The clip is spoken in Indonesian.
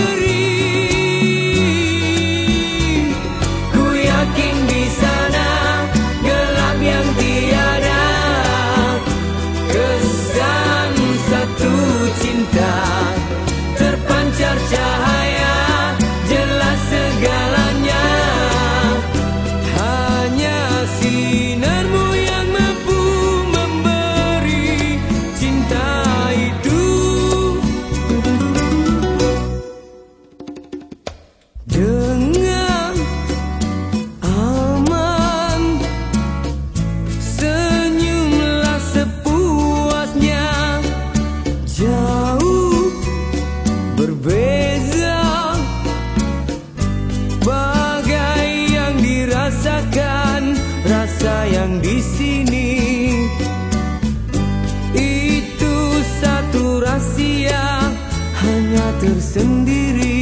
you rahasia hanya tersendiri